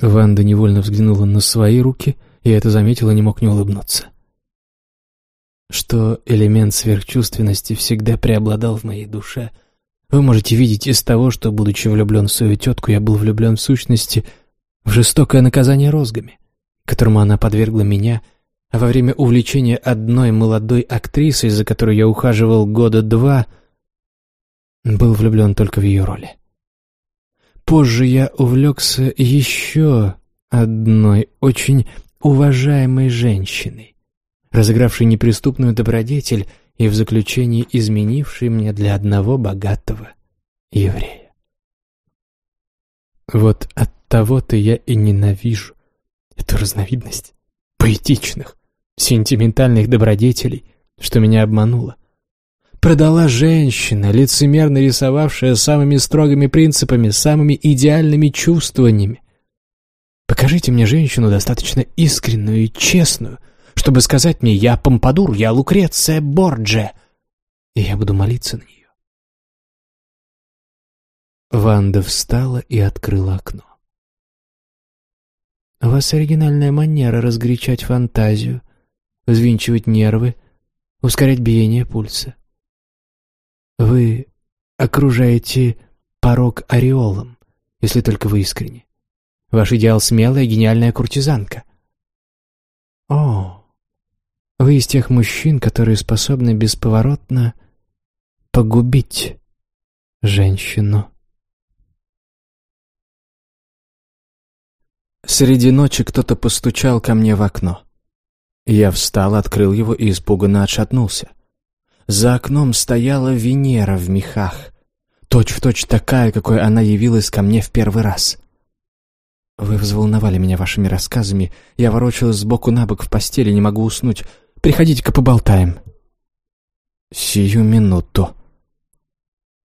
Ванда невольно взглянула на свои руки, и это заметила, не мог не улыбнуться. Что элемент сверхчувственности всегда преобладал в моей душе, вы можете видеть из того, что, будучи влюблен в свою тетку, я был влюблен в сущности в жестокое наказание розгами, которому она подвергла меня, а во время увлечения одной молодой актрисой, за которой я ухаживал года два, был влюблен только в ее роли. Позже я увлекся еще одной очень уважаемой женщиной, разыгравшей неприступную добродетель и в заключении изменившей мне для одного богатого еврея. Вот от того-то я и ненавижу эту разновидность поэтичных, сентиментальных добродетелей, что меня обманула. Продала женщина, лицемерно рисовавшая самыми строгими принципами, самыми идеальными чувствованиями. Покажите мне женщину достаточно искреннюю и честную, чтобы сказать мне «Я Помпадур, я Лукреция Борджи», и я буду молиться на нее. Ванда встала и открыла окно. «У вас оригинальная манера разгорячать фантазию, взвинчивать нервы, ускорять биение пульса. Вы окружаете порог ореолом, если только вы искренне. Ваш идеал смелая, гениальная куртизанка. О, вы из тех мужчин, которые способны бесповоротно погубить женщину. Среди ночи кто-то постучал ко мне в окно. Я встал, открыл его и испуганно отшатнулся. За окном стояла Венера в мехах, точь-в-точь точь такая, какой она явилась ко мне в первый раз. Вы взволновали меня вашими рассказами. Я ворочалась сбоку на бок в постели, не могу уснуть. Приходите-ка поболтаем. Сию минуту.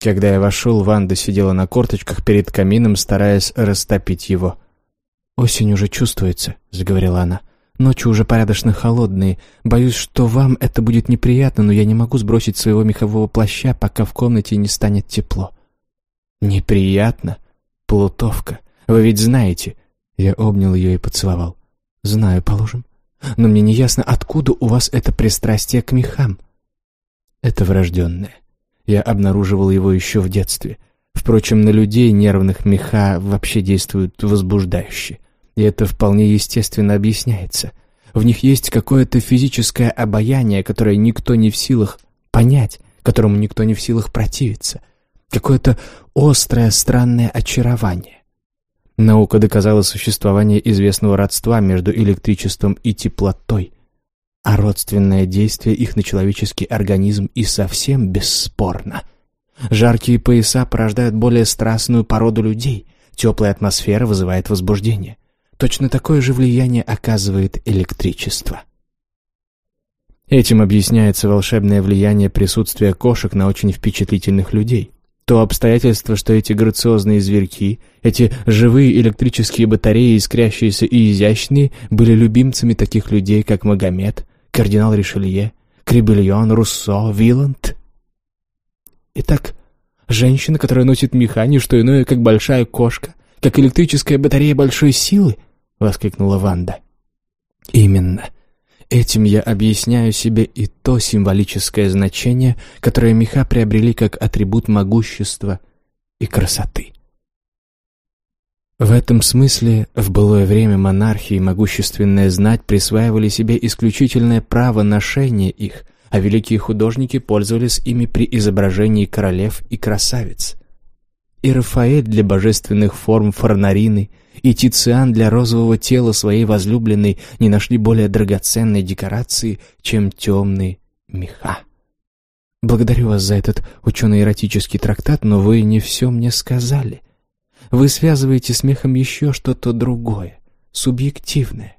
Когда я вошел, Ванда сидела на корточках перед камином, стараясь растопить его. «Осень уже чувствуется», — заговорила она. «Ночи уже порядочно холодные. Боюсь, что вам это будет неприятно, но я не могу сбросить своего мехового плаща, пока в комнате не станет тепло». «Неприятно? Плутовка. Вы ведь знаете, я обнял ее и поцеловал. «Знаю, положим. Но мне не ясно, откуда у вас это пристрастие к мехам?» «Это врожденное. Я обнаруживал его еще в детстве. Впрочем, на людей нервных меха вообще действуют возбуждающе. И это вполне естественно объясняется. В них есть какое-то физическое обаяние, которое никто не в силах понять, которому никто не в силах противиться. Какое-то острое, странное очарование. Наука доказала существование известного родства между электричеством и теплотой, а родственное действие их на человеческий организм и совсем бесспорно. Жаркие пояса порождают более страстную породу людей, теплая атмосфера вызывает возбуждение. Точно такое же влияние оказывает электричество. Этим объясняется волшебное влияние присутствия кошек на очень впечатлительных людей. То обстоятельство, что эти грациозные зверьки, эти живые электрические батареи, искрящиеся и изящные, были любимцами таких людей, как Магомед, кардинал Ришелье, Крибельон, Руссо, Виланд. Итак, женщина, которая носит меха, не что иное, как большая кошка, как электрическая батарея большой силы, — воскликнула Ванда. Именно. Этим я объясняю себе и то символическое значение, которое меха приобрели как атрибут могущества и красоты. В этом смысле в былое время монархии и могущественная знать присваивали себе исключительное право ношения их, а великие художники пользовались ими при изображении королев и красавиц. И Рафаэль для божественных форм фарнарины – и Тициан для розового тела своей возлюбленной не нашли более драгоценной декорации, чем темные меха. Благодарю вас за этот учено-эротический трактат, но вы не все мне сказали. Вы связываете смехом еще что-то другое, субъективное.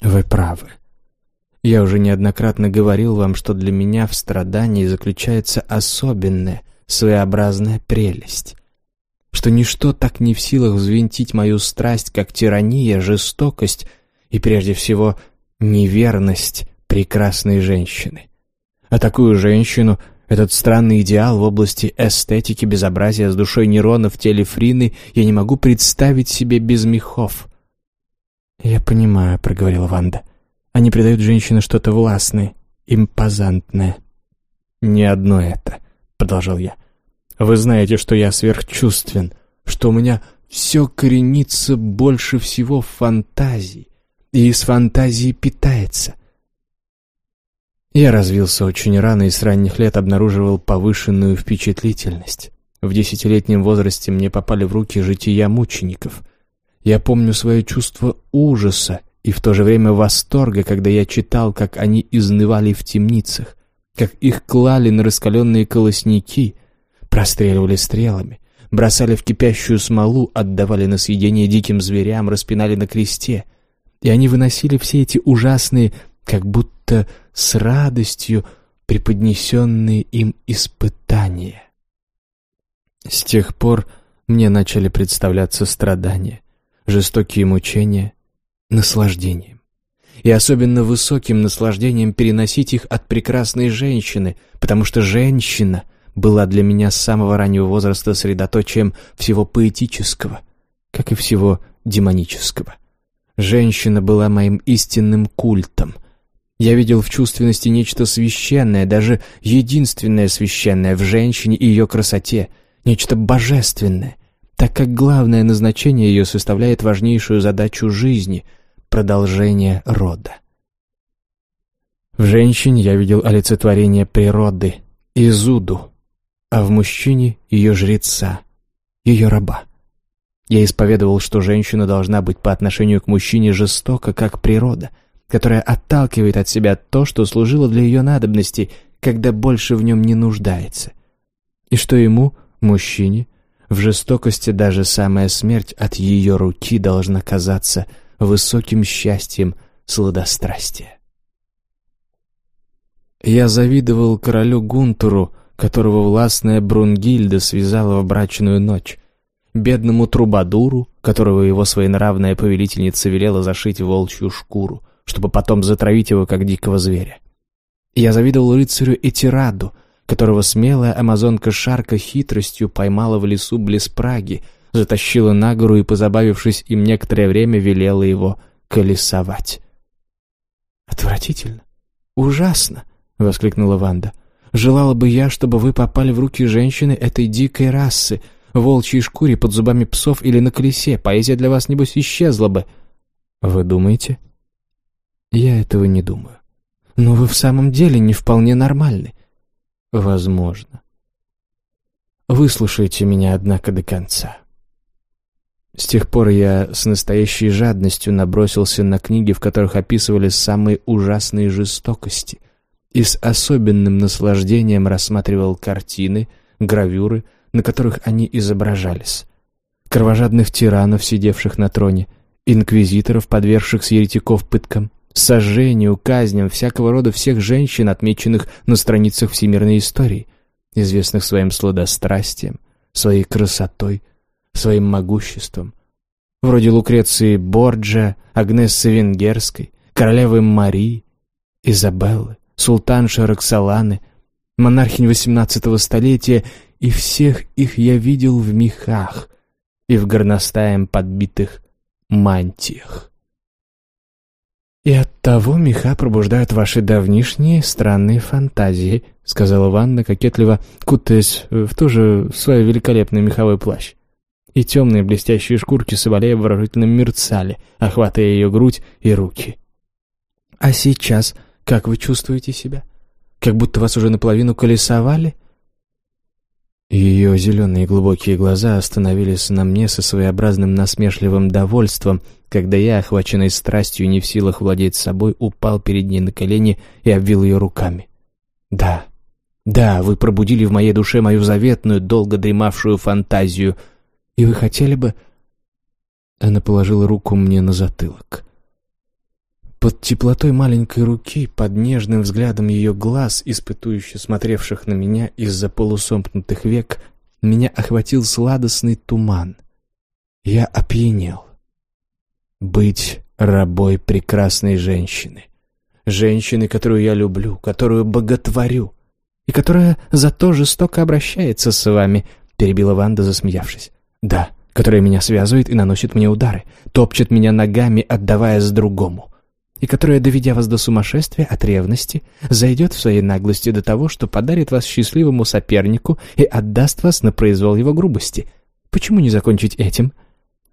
Вы правы. Я уже неоднократно говорил вам, что для меня в страдании заключается особенная, своеобразная прелесть что ничто так не в силах взвинтить мою страсть, как тирания, жестокость и, прежде всего, неверность прекрасной женщины. А такую женщину Этот странный идеал в области эстетики безобразия с душой Нерона в теле Фрины я не могу представить себе без мехов. «Я понимаю», — проговорила Ванда. «Они придают женщине что-то властное, импозантное». «Не одно это», — продолжал я. «Вы знаете, что я сверхчувствен, что у меня все коренится больше всего в фантазии, и из фантазии питается». Я развился очень рано и с ранних лет обнаруживал повышенную впечатлительность. В десятилетнем возрасте мне попали в руки жития мучеников. Я помню свое чувство ужаса и в то же время восторга, когда я читал, как они изнывали в темницах, как их клали на раскаленные колосники, простреливали стрелами, бросали в кипящую смолу, отдавали на съедение диким зверям, распинали на кресте. И они выносили все эти ужасные как будто с радостью преподнесенные им испытания. С тех пор мне начали представляться страдания, жестокие мучения, наслаждением. И особенно высоким наслаждением переносить их от прекрасной женщины, потому что женщина была для меня с самого раннего возраста средоточием всего поэтического, как и всего демонического. Женщина была моим истинным культом — я видел в чувственности нечто священное, даже единственное священное в женщине и ее красоте, нечто божественное, так как главное назначение ее составляет важнейшую задачу жизни — продолжение рода. В женщине я видел олицетворение природы, Изуду, а в мужчине — ее жреца, ее раба. Я исповедовал, что женщина должна быть по отношению к мужчине жестока, как природа — которая отталкивает от себя то, что служило для ее надобности, когда больше в нем не нуждается. И что ему, мужчине, в жестокости даже самая смерть от ее руки должна казаться высоким счастьем сладострастия. Я завидовал королю Гунтуру, которого властная Брунгильда связала в брачную ночь, бедному Трубадуру, которого его своенравная повелительница велела зашить волчью шкуру, чтобы потом затравить его, как дикого зверя. Я завидовал рыцарю Этираду, которого смелая амазонка Шарка хитростью поймала в лесу близ Праги, затащила на гору и, позабавившись им некоторое время, велела его колесовать. «Отвратительно! Ужасно!» — воскликнула Ванда. «Желала бы я, чтобы вы попали в руки женщины этой дикой расы, в волчьей шкуре под зубами псов или на колесе. Поэзия для вас, небось, исчезла бы». «Вы думаете?» Я этого не думаю. Но вы в самом деле не вполне нормальны. Возможно. Выслушайте меня, однако, до конца. С тех пор я с настоящей жадностью набросился на книги, в которых описывали самые ужасные жестокости, и с особенным наслаждением рассматривал картины, гравюры, на которых они изображались. Кровожадных тиранов, сидевших на троне, инквизиторов, подвергших еретиков пыткам, сожжению, казням всякого рода всех женщин, отмеченных на страницах всемирной истории, известных своим сладострастием, своей красотой, своим могуществом, вроде Лукреции Борджа, Агнессы Венгерской, королевы Марии, Изабеллы, султанши Роксоланы, монархинь XVIII столетия, и всех их я видел в мехах и в горностаем подбитых мантиях. «И оттого меха пробуждают ваши давнишние странные фантазии», сказала Ванна, кокетливо кутаясь в ту же свой великолепный меховой плащ. И темные блестящие шкурки соболей обворожительно мерцали, охватывая ее грудь и руки. «А сейчас как вы чувствуете себя? Как будто вас уже наполовину колесовали?» Ее зеленые глубокие глаза остановились на мне со своеобразным насмешливым довольством, когда я, охваченный страстью и не в силах владеть собой, упал перед ней на колени и обвил ее руками. «Да, да, вы пробудили в моей душе мою заветную, долго дремавшую фантазию, и вы хотели бы...» Она положила руку мне на затылок. Под теплотой маленькой руки, под нежным взглядом ее глаз, испытующе смотревших на меня из-за полусомкнутых век, меня охватил сладостный туман. Я опьянел. Быть рабой прекрасной женщины. Женщины, которую я люблю, которую боготворю. и которая зато жестоко обращается с вами», — перебила Ванда, засмеявшись. «Да, которая меня связывает и наносит мне удары, топчет меня ногами, отдавая с другому, и которая, доведя вас до сумасшествия от ревности, зайдет в своей наглости до того, что подарит вас счастливому сопернику и отдаст вас на произвол его грубости. Почему не закончить этим?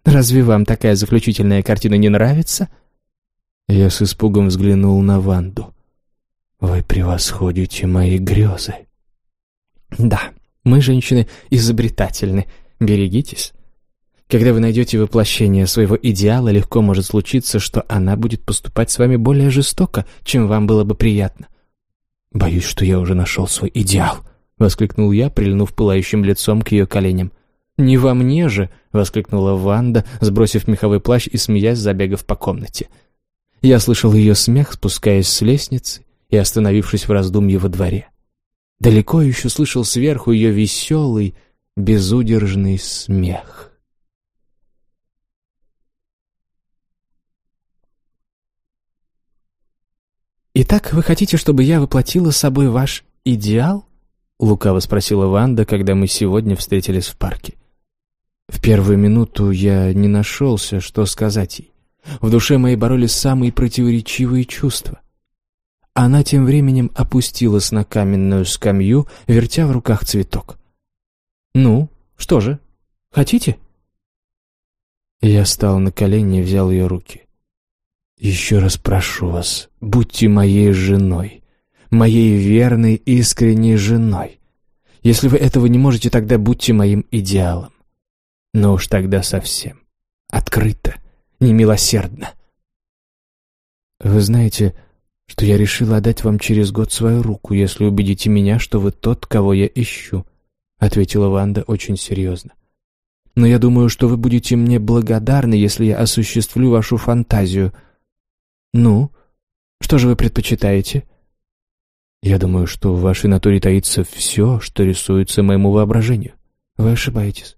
Разве вам такая заключительная картина не нравится?» Я с испугом взглянул на Ванду. «Вы превосходите мои грезы». «Да, мы, женщины, изобретательны. Берегитесь». Когда вы найдете воплощение своего идеала, легко может случиться, что она будет поступать с вами более жестоко, чем вам было бы приятно. «Боюсь, что я уже нашел свой идеал», — воскликнул я, прильнув пылающим лицом к ее коленям. «Не во мне же!» — воскликнула Ванда, сбросив меховой плащ и смеясь, забегав по комнате. Я слышал ее смех, спускаясь с лестницы и остановившись в раздумье во дворе. Далеко еще слышал сверху ее веселый, безудержный смех. «Итак, вы хотите, чтобы я воплотила собой ваш идеал?» — лукаво спросила Ванда, когда мы сегодня встретились в парке. В первую минуту я не нашелся, что сказать ей. В душе моей боролись самые противоречивые чувства. Она тем временем опустилась на каменную скамью, вертя в руках цветок. «Ну, что же, хотите?» Я стал на колени и взял ее руки. Еще раз прошу вас, будьте моей женой, моей верной, искренней женой. Если вы этого не можете, тогда будьте моим идеалом. Но уж тогда совсем. Открыто, немилосердно. Вы знаете, что я решил отдать вам через год свою руку, если убедите меня, что вы тот, кого я ищу, — ответила Ванда очень серьезно. Но я думаю, что вы будете мне благодарны, если я осуществлю вашу фантазию — «Ну, что же вы предпочитаете?» «Я думаю, что в вашей натуре таится все, что рисуется моему воображению. Вы ошибаетесь».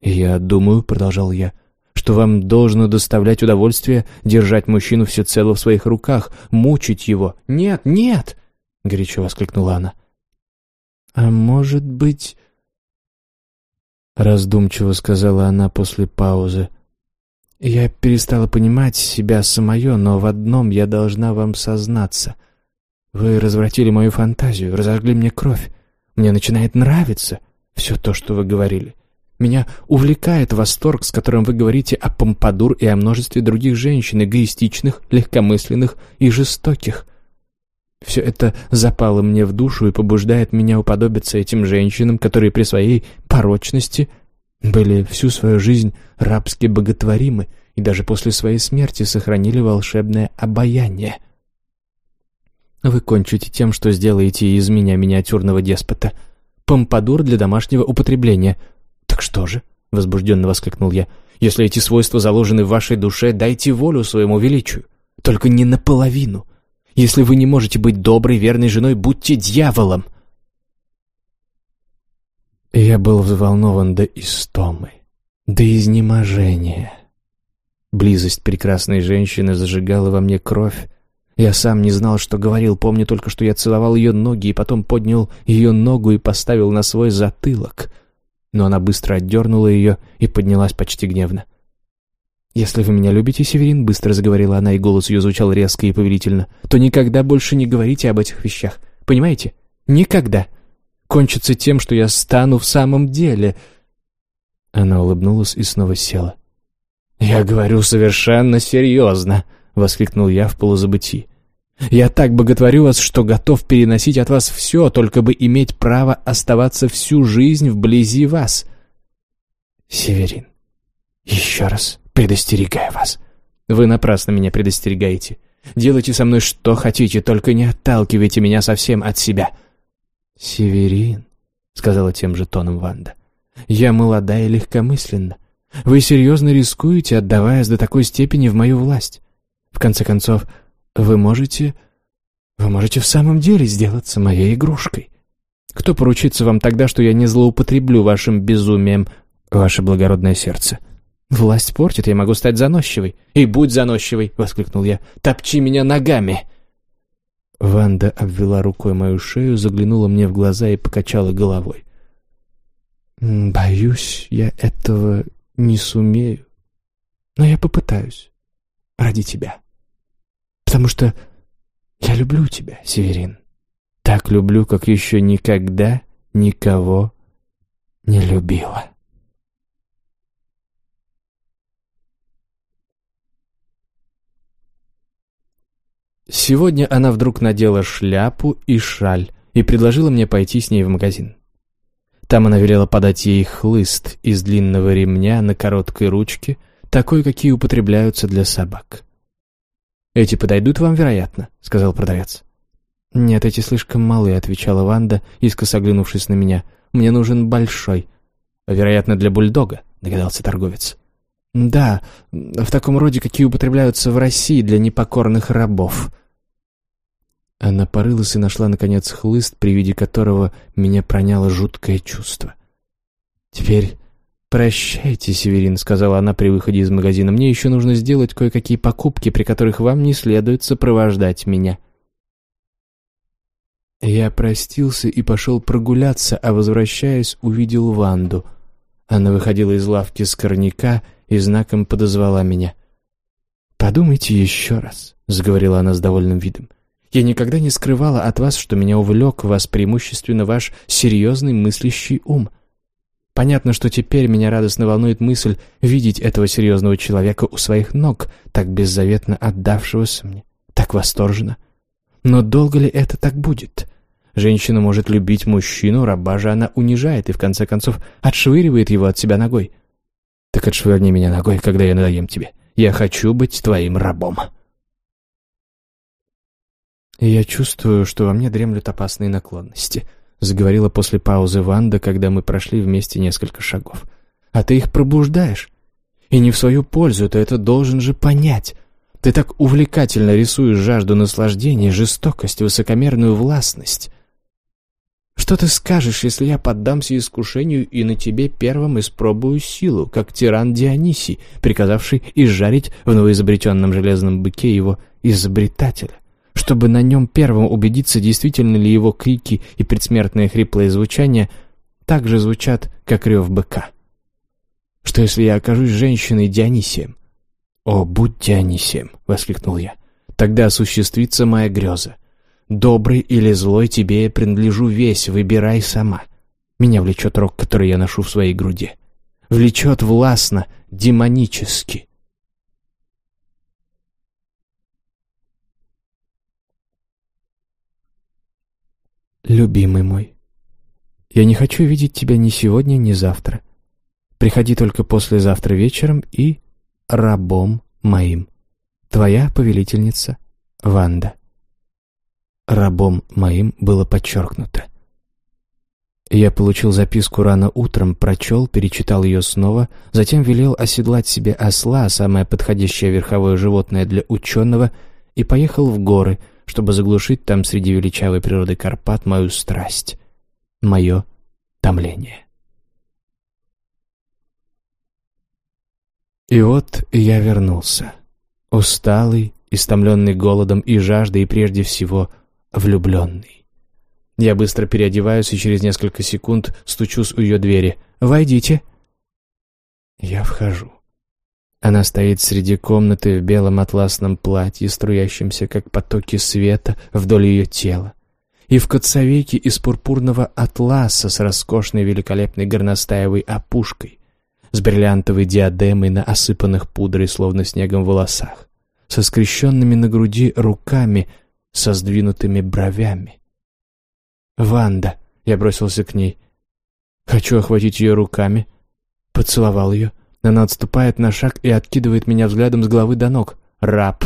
«Я думаю», — продолжал я, — «что вам должно доставлять удовольствие держать мужчину всецело в своих руках, мучить его». «Нет, нет!» — горячо воскликнула она. «А может быть...» Раздумчиво сказала она после паузы. Я перестала понимать себя самое, но в одном я должна вам сознаться. Вы развратили мою фантазию, разожгли мне кровь. Мне начинает нравиться все то, что вы говорили. Меня увлекает восторг, с которым вы говорите о Помпадур и о множестве других женщин, эгоистичных, легкомысленных и жестоких. Все это запало мне в душу и побуждает меня уподобиться этим женщинам, которые при своей порочности – были всю свою жизнь рабски боготворимы и даже после своей смерти сохранили волшебное обаяние. Вы кончите тем, что сделаете из меня миниатюрного деспота. Помпадур для домашнего употребления. Так что же? — возбужденно воскликнул я. «Если эти свойства заложены в вашей душе, дайте волю своему величию. Только не наполовину. Если вы не можете быть доброй, верной женой, будьте дьяволом. Я был взволнован до истомы, до изнеможения. Близость прекрасной женщины зажигала во мне кровь. Я сам не знал, что говорил, помню только, что я целовал ее ноги и потом поднял ее ногу и поставил на свой затылок. Но она быстро отдернула ее и поднялась почти гневно. «Если вы меня любите, Северин», — быстро заговорила она, и голос ее звучал резко и повелительно, «то никогда больше не говорите об этих вещах. Понимаете? Никогда!» Кончится тем, что я стану в самом деле...» Она улыбнулась и снова села. «Я говорю совершенно серьезно», — воскликнул я в полузабытии. «Я так боготворю вас, что готов переносить от вас все, только бы иметь право оставаться всю жизнь вблизи вас». «Северин, еще раз предостерегаю вас. Вы напрасно меня предостерегаете. Делайте со мной что хотите, только не отталкивайте меня совсем от себя». «Северин», — сказала тем же тоном Ванда, — «я молода и легкомысленна. Вы серьезно рискуете, отдаваясь до такой степени в мою власть. В конце концов, вы можете... Вы можете в самом деле сделаться моей игрушкой. Кто поручится вам тогда, что я не злоупотреблю вашим безумием, ваше благородное сердце?» «Власть портит, я могу стать заносчивой». «И будь заносчивой!» — воскликнул я. «Топчи меня ногами!» Ванда обвела рукой мою шею, заглянула мне в глаза и покачала головой. «Боюсь, я этого не сумею. Но я попытаюсь. Ради тебя. Потому что я люблю тебя, Северин. Так люблю, как еще никогда никого не любила». Сегодня она вдруг надела шляпу и шаль и предложила мне пойти с ней в магазин. Там она велела подать ей хлыст из длинного ремня на короткой ручке, такой, какие употребляются для собак. «Эти подойдут вам, вероятно», — сказал продавец. «Нет, эти слишком малы», — отвечала Ванда, искоса оглянувшись на меня. «Мне нужен большой». «Вероятно, для бульдога», — догадался торговец. «Да, в таком роде, какие употребляются в России для непокорных рабов». Она порылась и нашла, наконец, хлыст, при виде которого меня проняло жуткое чувство. «Теперь прощайте, Северин», — сказала она при выходе из магазина. «Мне еще нужно сделать кое-какие покупки, при которых вам не следует сопровождать меня». Я простился и пошел прогуляться, а, возвращаясь, увидел Ванду. Она выходила из лавки скорняка и знаком подозвала меня. «Подумайте еще раз», — заговорила она с довольным видом. «Я никогда не скрывала от вас, что меня увлек вас преимущественно ваш серьезный мыслящий ум. Понятно, что теперь меня радостно волнует мысль видеть этого серьезного человека у своих ног, так беззаветно отдавшегося мне, так восторженно. Но долго ли это так будет?» Женщина может любить мужчину, раба же она унижает и, в конце концов, отшвыривает его от себя ногой. Так отшвырни меня ногой, когда я надоем тебе. Я хочу быть твоим рабом. Я чувствую, что во мне дремлют опасные наклонности, заговорила после паузы Ванда, когда мы прошли вместе несколько шагов. А ты их пробуждаешь. И не в свою пользу, ты это должен же понять. Ты так увлекательно рисуешь жажду наслаждения, жестокость, высокомерную властность. Что ты скажешь, если я поддамся искушению и на тебе первым испробую силу, как тиран Дионисий, приказавший изжарить в новоизобретенном железном быке его изобретателя, чтобы на нем первым убедиться, действительно ли его крики и предсмертные хриплые звучания так же звучат, как рев быка? Что если я окажусь женщиной Дионисием? «О, будь Дионисием!» — воскликнул я. «Тогда осуществится моя греза. Добрый или злой тебе я принадлежу весь, выбирай сама. Меня влечет рог, который я ношу в своей груди. Влечет властно, демонически. Любимый мой, я не хочу видеть тебя ни сегодня, ни завтра. Приходи только послезавтра вечером и рабом моим. Твоя повелительница Ванда рабом моим было подчеркнуто. Я получил записку рано утром, прочел, перечитал ее снова, затем велел оседлать себе осла, самое подходящее верховое животное для ученого, и поехал в горы, чтобы заглушить там среди величавой природы Карпат мою страсть, мое томление. И вот я вернулся, усталый, истомленный голодом и жаждой, и прежде всего – влюбленный. Я быстро переодеваюсь и через несколько секунд стучусь у ее двери. «Войдите». Я вхожу. Она стоит среди комнаты в белом атласном платье, струящемся, как потоки света, вдоль ее тела. И в коцовейке из пурпурного атласа с роскошной великолепной горностаевой опушкой, с бриллиантовой диадемой на осыпанных пудрой, словно снегом волосах, со скрещенными на груди руками — со сдвинутыми бровями. «Ванда!» — я бросился к ней. Хочу охватить ее руками. Поцеловал ее. Она отступает на шаг и откидывает меня взглядом с головы до ног. «Раб!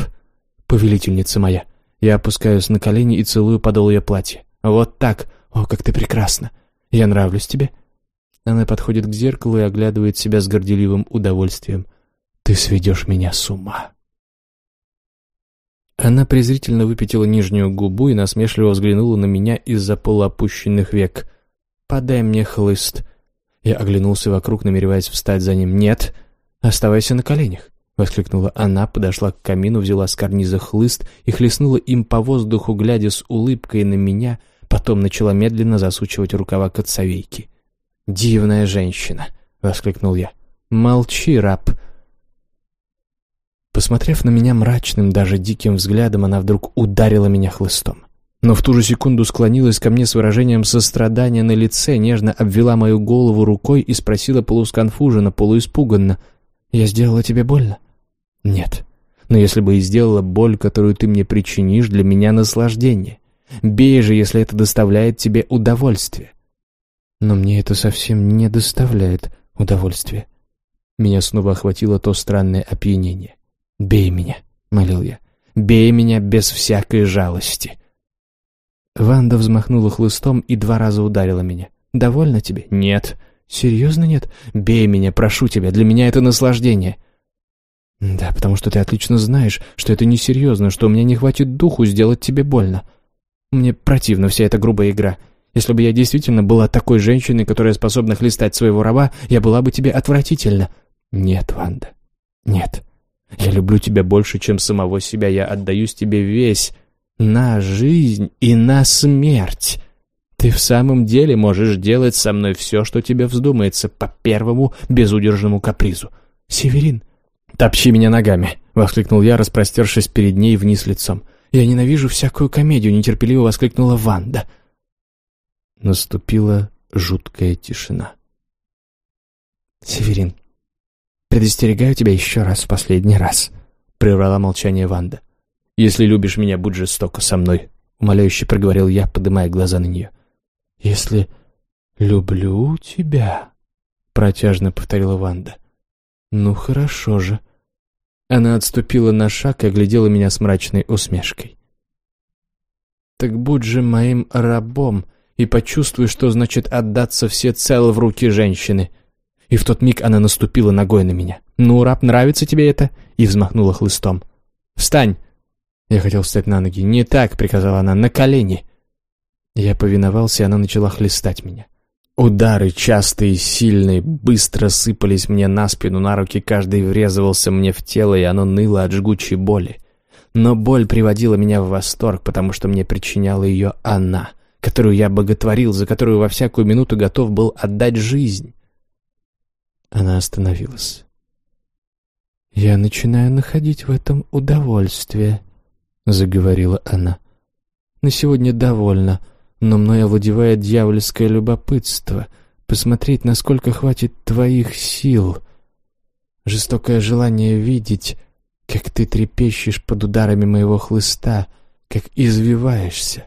Повелительница моя!» Я опускаюсь на колени и целую подол ее платья. «Вот так! О, как ты прекрасна! Я нравлюсь тебе!» Она подходит к зеркалу и оглядывает себя с горделивым удовольствием. «Ты сведешь меня с ума!» Она презрительно выпятила нижнюю губу и насмешливо взглянула на меня из-за полуопущенных век. «Подай мне хлыст». Я оглянулся вокруг, намереваясь встать за ним. «Нет, оставайся на коленях. воскликнула она, подошла к камину, взяла с карниза хлыст и хлестнула им по воздуху, глядя с улыбкой на меня, потом начала медленно засучивать рукава коцовейки. «Дивная женщина!» — воскликнул я. «Молчи, раб!» Посмотрев на меня мрачным, даже диким взглядом, она вдруг ударила меня хлыстом. Но в ту же секунду склонилась ко мне с выражением сострадания на лице, нежно обвела мою голову рукой и спросила полусконфуженно, полуиспуганно. «Я сделала тебе больно?» «Нет. Но если бы и сделала боль, которую ты мне причинишь, для меня наслаждение. Бей же, если это доставляет тебе удовольствие». «Но мне это совсем не доставляет удовольствия». Меня снова охватило то странное опьянение. «Бей меня», — молил я. «Бей меня без всякой жалости». Ванда взмахнула хлыстом и два раза ударила меня. «Довольно тебе?» «Нет». «Серьезно нет? Бей меня, прошу тебя, для меня это наслаждение». «Да, потому что ты отлично знаешь, что это несерьезно, что у меня не хватит духу сделать тебе больно. Мне противна вся эта грубая игра. Если бы я действительно была такой женщиной, которая способна хлестать своего раба, я была бы тебе отвратительна». «Нет, Ванда, нет. Я люблю тебя больше, чем самого себя. Я отдаюсь тебе весь, на жизнь и на смерть. Ты в самом деле можешь делать со мной все, что тебе вздумается, по первому безудержному капризу. Северин, топчи меня ногами!» — воскликнул я, распростершись перед ней вниз лицом. «Я ненавижу всякую комедию!» — нетерпеливо воскликнула Ванда. Наступила жуткая тишина. «Северин, предостерегаю тебя еще раз, в последний раз», — прервала молчание Ванда. «Если любишь меня, будь жестоко со мной», — умоляюще проговорил я, поднимая глаза на нее. «Если люблю тебя», — протяжно повторила Ванда. «Ну, хорошо же». Она отступила на шаг и оглядела меня с мрачной усмешкой. «Так будь же моим рабом и почувствуй, что значит отдаться всецело в руки женщины». И в тот миг она наступила ногой на меня. «Ну, раб, нравится тебе это?» И взмахнула хлыстом. «Встань!» Я хотел встать на ноги. «Не так!» — приказала она. «На колени!» Я повиновался, и она начала хлестать меня. Удары, частые, сильные, быстро сыпались мне на спину, на руки каждый врезывался мне в тело, и оно ныло от жгучей боли. Но боль приводила меня в восторг, потому что мне причиняла ее она, которую я боготворил, за которую во всякую минуту готов был отдать жизнь. Она остановилась. «Я начинаю находить в этом удовольствие», — заговорила она. «На сегодня довольно, но мной овладевает дьявольское любопытство посмотреть, насколько хватит твоих сил. Жестокое желание видеть, как ты трепещешь под ударами моего хлыста, как извиваешься.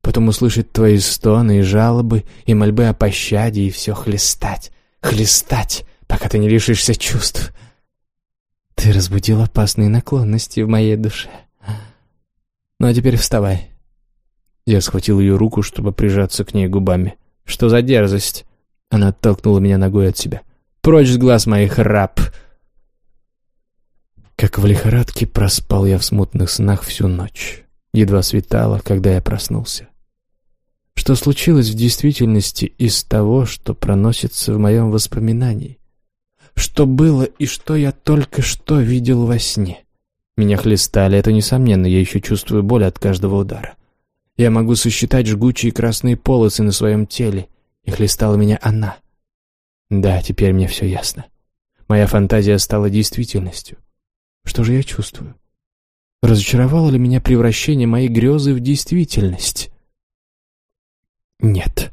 Потом услышать твои стоны и жалобы, и мольбы о пощаде, и все хлестать, хлестать, пока ты не лишишься чувств». Ты разбудил опасные наклонности в моей душе. Ну а теперь вставай. Я схватил ее руку, чтобы прижаться к ней губами. Что за дерзость? Она оттолкнула меня ногой от себя. Прочь с глаз моих, раб! Как в лихорадке проспал я в смутных снах всю ночь. Едва светало, когда я проснулся. Что случилось в действительности из того, что проносится в моем воспоминании? Что было и что я только что видел во сне? Меня хлестали, это несомненно, я еще чувствую боль от каждого удара. Я могу сосчитать жгучие красные полосы на своем теле, и хлестала меня она. Да, теперь мне все ясно. Моя фантазия стала действительностью. Что же я чувствую? Разочаровало ли меня превращение моей грезы в действительность? Нет.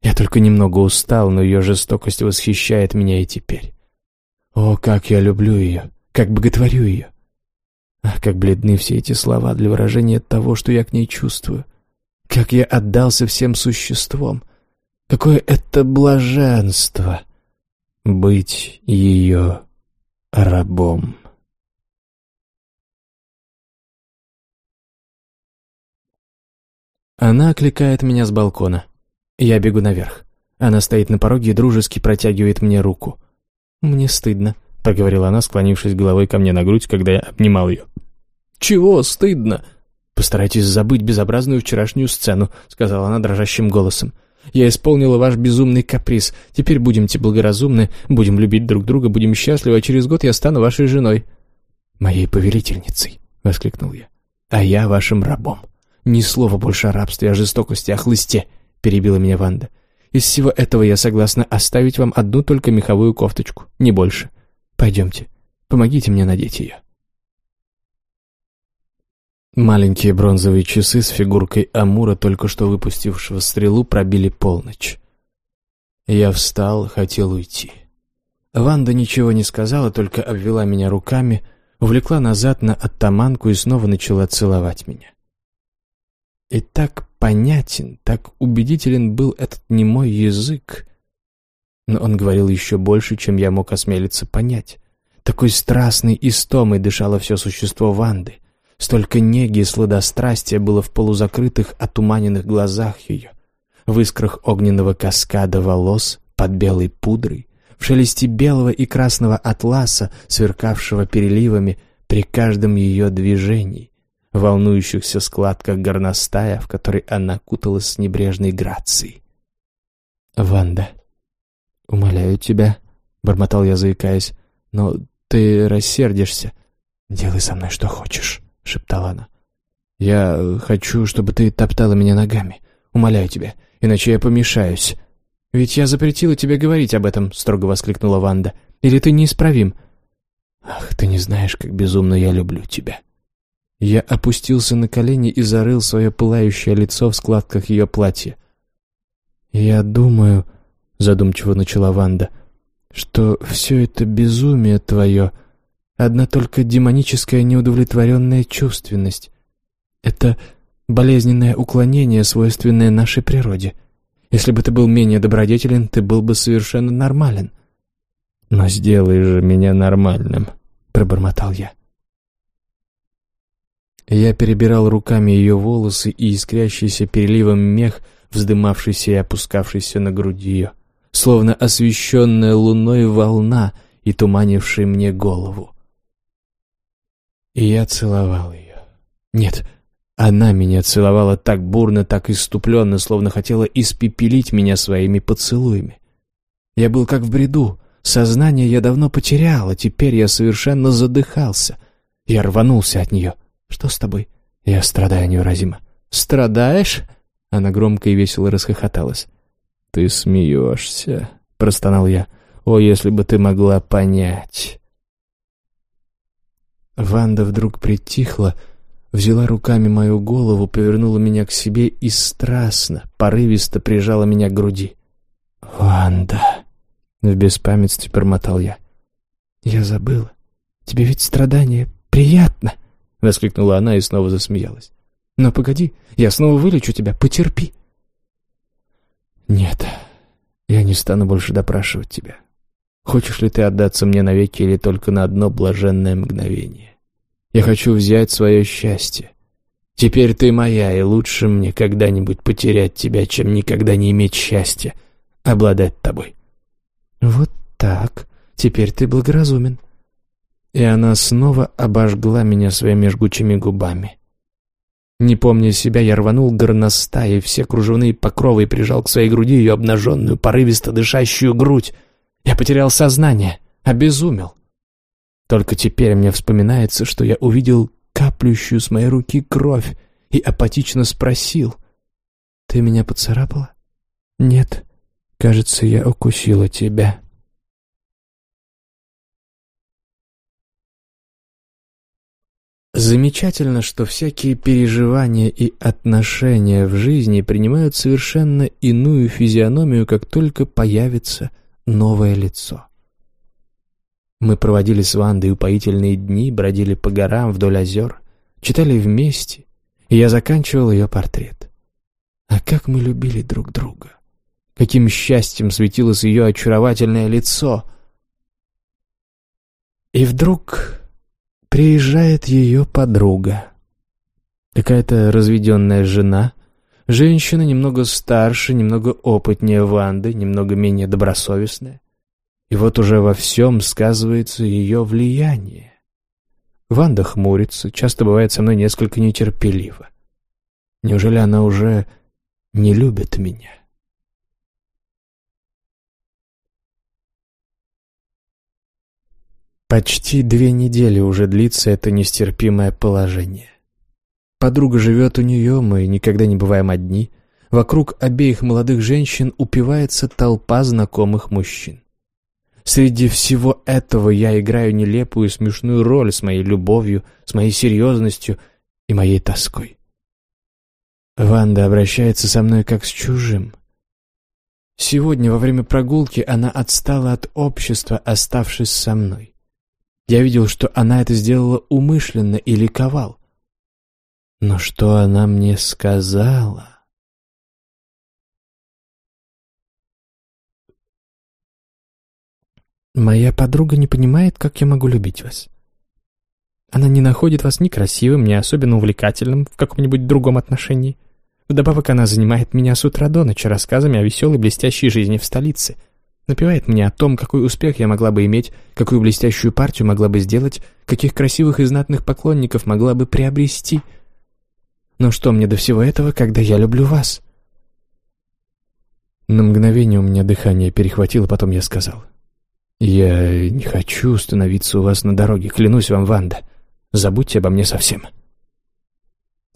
Я только немного устал, но ее жестокость восхищает меня и теперь. О, как я люблю ее, как боготворю ее. Ах, как бледны все эти слова для выражения того, что я к ней чувствую. Как я отдался всем существом. Какое это блаженство быть ее рабом. Она окликает меня с балкона. Я бегу наверх. Она стоит на пороге и дружески протягивает мне руку. «Мне стыдно», — проговорила она, склонившись головой ко мне на грудь, когда я обнимал ее. «Чего стыдно?» «Постарайтесь забыть безобразную вчерашнюю сцену», — сказала она дрожащим голосом. Я исполнила ваш безумный каприз. Теперь будемте благоразумны, будем любить друг друга, будем счастливы, а через год я стану вашей женой». «Моей повелительницей», — воскликнул я. «А я вашим рабом. Ни слова больше о рабстве, о жестокости, о хлысте», — перебила меня Ванда. «Из всего этого я согласна оставить вам одну только меховую кофточку, не больше. Пойдемте, помогите мне надеть ее». Маленькие бронзовые часы с фигуркой Амура, только что выпустившего стрелу, пробили полночь. Я встал, хотел уйти. Ванда ничего не сказала, только обвела меня руками, увлекла назад на оттаманку и снова начала целовать меня. И так понятен, так убедителен был этот немой язык. Но он говорил еще больше, чем я мог осмелиться понять. Такой страстной истомой дышало все существо Ванды. Столько неги и сладострастия было в полузакрытых, отуманенных глазах ее, в искрах огненного каскада волос под белой пудрой, в шелесте белого и красного атласа, сверкавшего переливами при каждом ее движении, в волнующихся складках горностая, в которой она куталась с небрежной грацией. «Ванда, умоляю тебя», — бормотал я, заикаясь, — «но ты рассердишься. Делай со мной что хочешь». — шептала она. «Я хочу, чтобы ты топтала меня ногами. Умоляю тебя, иначе я помешаюсь». «Ведь я запретила тебе говорить об этом», — строго воскликнула Ванда. «Или ты неисправим?» «Ах, ты не знаешь, как безумно я люблю тебя». Я опустился на колени и зарыл свое пылающее лицо в складках ее платья. «Я думаю», — задумчиво начала Ванда, — «что все это безумие твое Одна только демоническая неудовлетворенная чувственность. Это болезненное уклонение, свойственное нашей природе. Если бы ты был менее добродетелен, ты был бы совершенно нормален. «Но сделай же меня нормальным», — пробормотал я. Я перебирал руками ее волосы и искрящийся переливом мех, вздымавшийся и опускавшийся на груди ее, словно освещенная луной волна и туманивший мне голову. И я целовал ее. Нет, она меня целовала так бурно, так иступленно, словно хотела испепелить меня своими поцелуями. Я был как в бреду. Сознание я давно потерял, а теперь я совершенно задыхался. Я рванулся от нее. «Что с тобой?» Я страдаю невыразимо. «Страдаешь?» Она громко и весело расхохоталась. «Ты смеешься», — простонал я. «О, если бы ты могла понять!» Ванда вдруг притихла, взяла руками мою голову, повернула меня к себе и страстно, порывисто прижала меня к груди. «Ванда!» — в беспамятстве промотал я. «Я забыла. Тебе ведь страдание приятно!» — воскликнула она и снова засмеялась. «Но погоди, я снова вылечу тебя, потерпи!» «Нет, я не стану больше допрашивать тебя. Хочешь ли ты отдаться мне навеки или только на одно блаженное мгновение? Я хочу взять свое счастье. Теперь ты моя, и лучше мне когда-нибудь потерять тебя, чем никогда не иметь счастья, обладать тобой. Вот так. Теперь ты благоразумен. И она снова обожгла меня своими жгучими губами. Не помня себя, я рванул горностай и все кружевные покровы и прижал к своей груди ее обнаженную, порывисто дышащую грудь. Я потерял сознание, обезумел. Только теперь мне вспоминается, что я увидел каплющую с моей руки кровь и апатично спросил. «Ты меня поцарапала?» «Нет, кажется, я укусила тебя». Замечательно, что всякие переживания и отношения в жизни принимают совершенно иную физиономию, как только появится новое лицо. Мы проводили с Вандой упоительные дни, бродили по горам вдоль озер, читали вместе, и я заканчивал ее портрет. А как мы любили друг друга! Каким счастьем светилось ее очаровательное лицо! И вдруг приезжает ее подруга. Какая-то разведенная жена, женщина немного старше, немного опытнее Ванды, немного менее добросовестная. И вот уже во всем сказывается ее влияние. Ванда хмурится, часто бывает со мной несколько нетерпелива. Неужели она уже не любит меня? Почти две недели уже длится это нестерпимое положение. Подруга живет у нее, мы никогда не бываем одни. Вокруг обеих молодых женщин упивается толпа знакомых мужчин. Среди всего этого я играю нелепую и смешную роль с моей любовью, с моей серьезностью и моей тоской. Ванда обращается со мной как с чужим. Сегодня во время прогулки она отстала от общества, оставшись со мной. Я видел, что она это сделала умышленно и ликовал. Но что она мне сказала? Моя подруга не понимает, как я могу любить вас. Она не находит вас ни красивым, ни особенно увлекательным в каком-нибудь другом отношении. Вдобавок она занимает меня с утра до ночи рассказами о веселой блестящей жизни в столице. Напевает мне о том, какой успех я могла бы иметь, какую блестящую партию могла бы сделать, каких красивых и знатных поклонников могла бы приобрести. Но что мне до всего этого, когда я люблю вас? На мгновение у меня дыхание перехватило, потом я сказал. «Я не хочу становиться у вас на дороге, клянусь вам, Ванда. Забудьте обо мне совсем».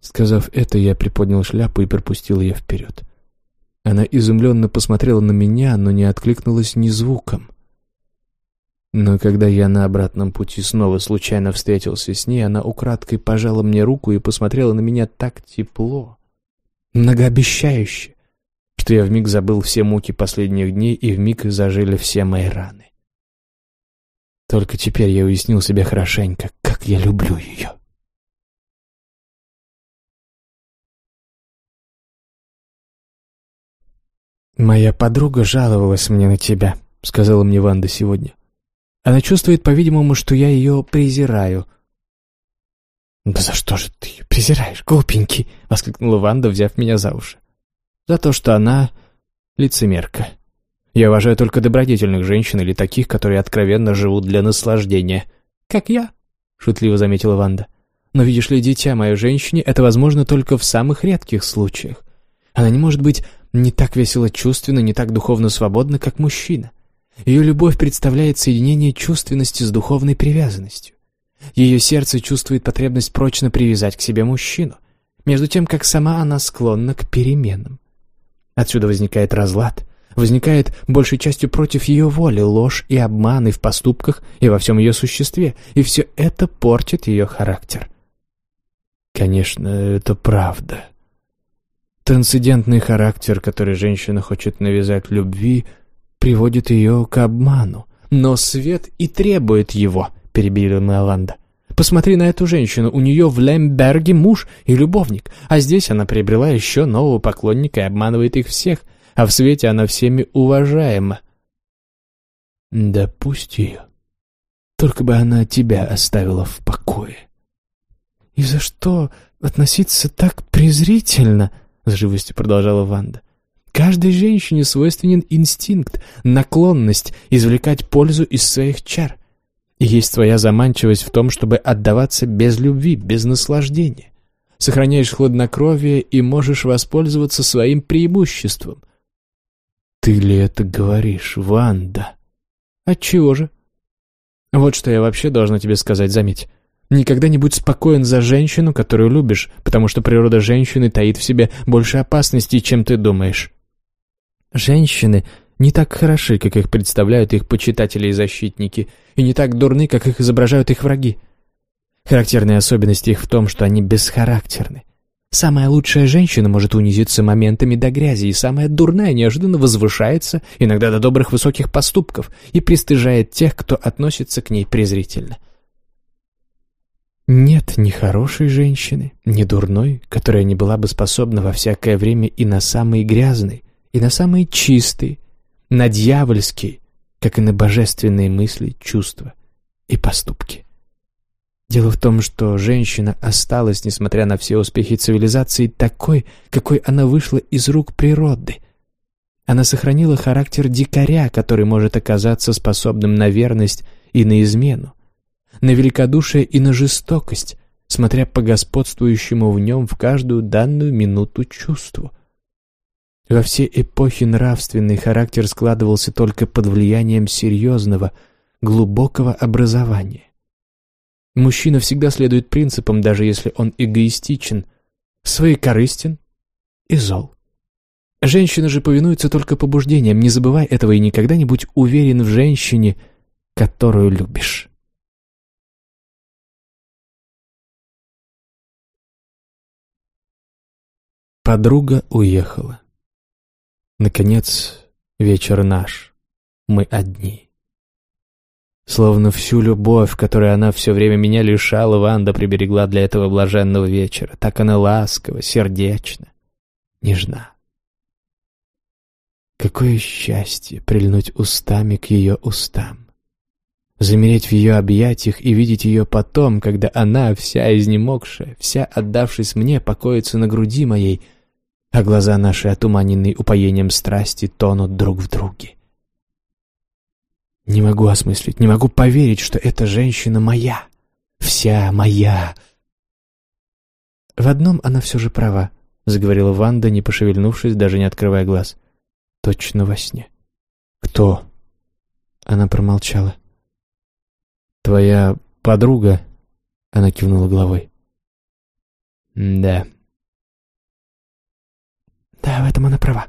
Сказав это, я приподнял шляпу и пропустил ее вперед. Она изумленно посмотрела на меня, но не откликнулась ни звуком. Но когда я на обратном пути снова случайно встретился с ней, она украдкой пожала мне руку и посмотрела на меня так тепло, многообещающе, что я вмиг забыл все муки последних дней и вмиг зажили все мои раны. Только теперь я уяснил себе хорошенько, как я люблю ее. «Моя подруга жаловалась мне на тебя», — сказала мне Ванда сегодня. «Она чувствует, по-видимому, что я ее презираю». «Да за что же ты ее презираешь, глупенький?» — воскликнула Ванда, взяв меня за уши. «За то, что она лицемерка. Я уважаю только добродетельных женщин или таких, которые откровенно живут для наслаждения. Как я, шутливо заметила Ванда. Но видишь ли, дитя мое женщине, это возможно только в самых редких случаях. Она не может быть не так весело чувственна, не так духовно свободна, как мужчина. Ее любовь представляет соединение чувственности с духовной привязанностью. Ее сердце чувствует потребность прочно привязать к себе мужчину, между тем, как сама она склонна к переменам. Отсюда возникает разлад, возникает большей частью против ее воли, ложь и обманы в поступках и во всем ее существе, и все это портит ее характер. Конечно, это правда. Трансцендентный характер, который женщина хочет навязать любви, приводит ее к обману. Но свет и требует его, перебила Меланда. Посмотри на эту женщину, у нее в Лемберге муж и любовник, а здесь она приобрела еще нового поклонника и обманывает их всех — а в свете она всеми уважаема. Да пусть ее. Только бы она тебя оставила в покое. И за что относиться так презрительно? С живостью продолжала Ванда. Каждой женщине свойственен инстинкт, наклонность извлекать пользу из своих чар. И есть твоя заманчивость в том, чтобы отдаваться без любви, без наслаждения. Сохраняешь хладнокровие и можешь воспользоваться своим преимуществом. «Ты ли это говоришь, Ванда?» «Отчего же?» «Вот что я вообще должна тебе сказать, заметь. Никогда не будь спокоен за женщину, которую любишь, потому что природа женщины таит в себе больше опасностей, чем ты думаешь». «Женщины не так хороши, как их представляют их почитатели и защитники, и не так дурны, как их изображают их враги. Характерная особенность их в том, что они бесхарактерны. Самая лучшая женщина может унизиться моментами до грязи, и самая дурная неожиданно возвышается, иногда до добрых высоких поступков, и пристыжает тех, кто относится к ней презрительно. Нет ни хорошей женщины, ни дурной, которая не была бы способна во всякое время и на самый грязный, и на самый чистый, на дьявольский, как и на божественные мысли, чувства и поступки. Дело в том, что женщина осталась, несмотря на все успехи цивилизации, такой, какой она вышла из рук природы. Она сохранила характер дикаря, который может оказаться способным на верность и на измену, на великодушие и на жестокость, смотря по господствующему в нем в каждую данную минуту чувству. Во все эпохи нравственный характер складывался только под влиянием серьезного, глубокого образования. Мужчина всегда следует принципам, даже если он эгоистичен, своекорыстен и зол. Женщина же повинуется только побуждениям, не забывай этого и никогда не будь уверен в женщине, которую любишь. Подруга уехала. Наконец, вечер наш. Мы одни. Словно всю любовь, которой она все время меня лишала, Ванда приберегла для этого блаженного вечера. Так она ласкова, сердечна, нежна. Какое счастье прильнуть устами к ее устам. Замереть в ее объятиях и видеть ее потом, когда она, вся изнемогшая, вся отдавшись мне, покоится на груди моей — а глаза наши, отуманенные упоением страсти, тонут друг в друге. Не могу осмыслить, не могу поверить, что эта женщина моя, вся моя. В одном она все же права, заговорила Ванда, не пошевельнувшись, даже не открывая глаз. Точно во сне. Кто? Она промолчала. Твоя подруга? Она кивнула головой. Да. Да, в этом она права.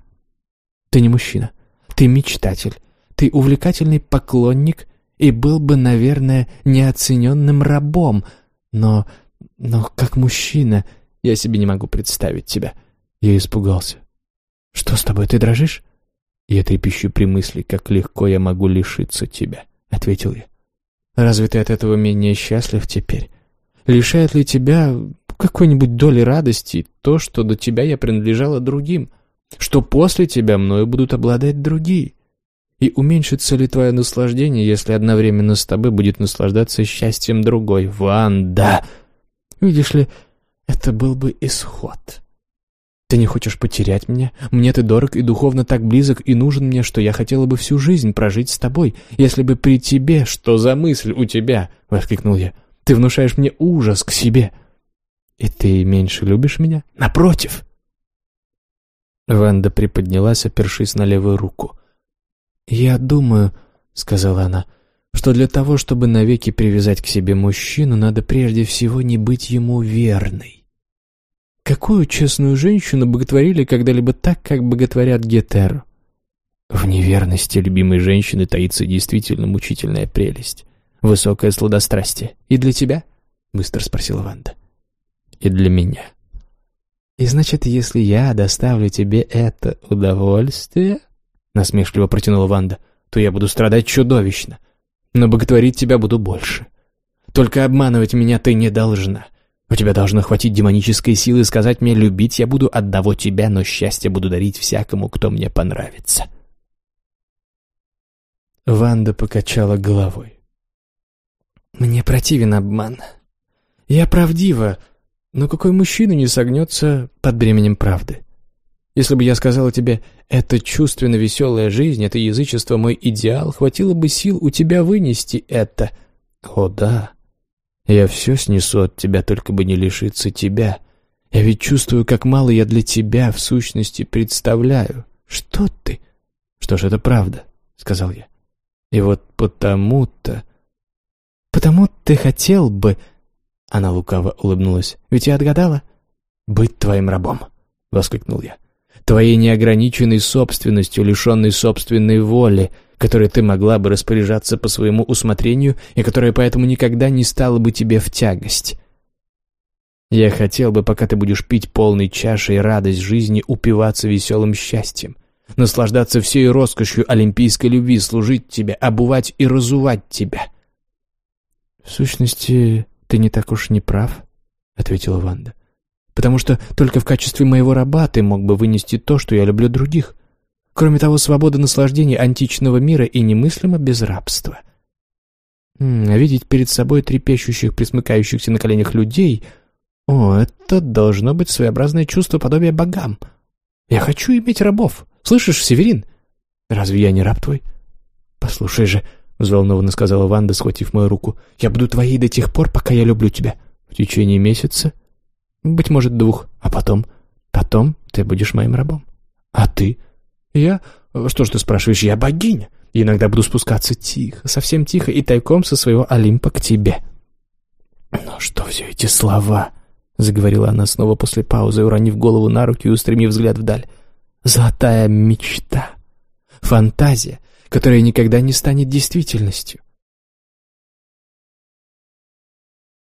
Ты не мужчина. Ты мечтатель. Ты увлекательный поклонник и был бы, наверное, неоцененным рабом. Но... но как мужчина я себе не могу представить тебя. Я испугался. Что с тобой, ты дрожишь? Я трепещу при мысли, как легко я могу лишиться тебя, — ответил я. Разве ты от этого менее счастлив теперь? Лишает ли тебя какой-нибудь доли радости то, что до тебя я принадлежала другим, что после тебя мною будут обладать другие. И уменьшится ли твое наслаждение, если одновременно с тобой будет наслаждаться счастьем другой? Ванда! Видишь ли, это был бы исход. Ты не хочешь потерять меня? Мне ты дорог и духовно так близок и нужен мне, что я хотела бы всю жизнь прожить с тобой. Если бы при тебе... Что за мысль у тебя? — воскликнул я. Ты внушаешь мне ужас к себе. — «И ты меньше любишь меня?» «Напротив!» Ванда приподнялась, опершись на левую руку. «Я думаю», — сказала она, — «что для того, чтобы навеки привязать к себе мужчину, надо прежде всего не быть ему верной. Какую честную женщину боготворили когда-либо так, как боготворят Гетеру? В неверности любимой женщины таится действительно мучительная прелесть, высокое сладострастие. И для тебя?» — быстро спросила Ванда. — и для меня. И значит, если я доставлю тебе это удовольствие, насмешливо протянула Ванда, то я буду страдать чудовищно, но боготворить тебя буду больше. Только обманывать меня ты не должна. У тебя должно хватить демонической силы сказать мне «любить я буду одного тебя, но счастье буду дарить всякому, кто мне понравится». Ванда покачала головой. «Мне противен обман. Я правдива, но какой мужчина не согнется под бременем правды? Если бы я сказала тебе «это чувственно веселая жизнь, это язычество мой идеал», хватило бы сил у тебя вынести это. О да, я все снесу от тебя, только бы не лишиться тебя. Я ведь чувствую, как мало я для тебя в сущности представляю. Что ты? Что ж, это правда, сказал я. И вот потому-то... Потому ты хотел бы... Она лукаво улыбнулась. «Ведь я отгадала?» «Быть твоим рабом!» — воскликнул я. «Твоей неограниченной собственностью, лишенной собственной воли, которой ты могла бы распоряжаться по своему усмотрению и которая поэтому никогда не стала бы тебе в тягость. Я хотел бы, пока ты будешь пить полной чашей радость жизни, упиваться веселым счастьем, наслаждаться всей роскошью олимпийской любви, служить тебе, обувать и разувать тебя». В сущности, «Ты не так уж не прав», — ответила Ванда. «Потому что только в качестве моего раба ты мог бы вынести то, что я люблю других. Кроме того, свобода наслаждения античного мира и немыслима без рабства. А видеть перед собой трепещущих, присмыкающихся на коленях людей — о, это должно быть своеобразное чувство подобия богам. Я хочу иметь рабов. Слышишь, Северин? Разве я не раб твой? Послушай же, — взволнованно сказала Ванда, схватив мою руку. «Я буду твоей до тех пор, пока я люблю тебя. В течение месяца? Быть может, двух. А потом? Потом ты будешь моим рабом. А ты? Я? Что ж ты спрашиваешь? Я богиня. Иногда буду спускаться тихо, совсем тихо и тайком со своего Олимпа к тебе». «Но что все эти слова?» — заговорила она снова после паузы, уронив голову на руки и устремив взгляд вдаль. «Золотая мечта. Фантазия, которая никогда не станет действительностью.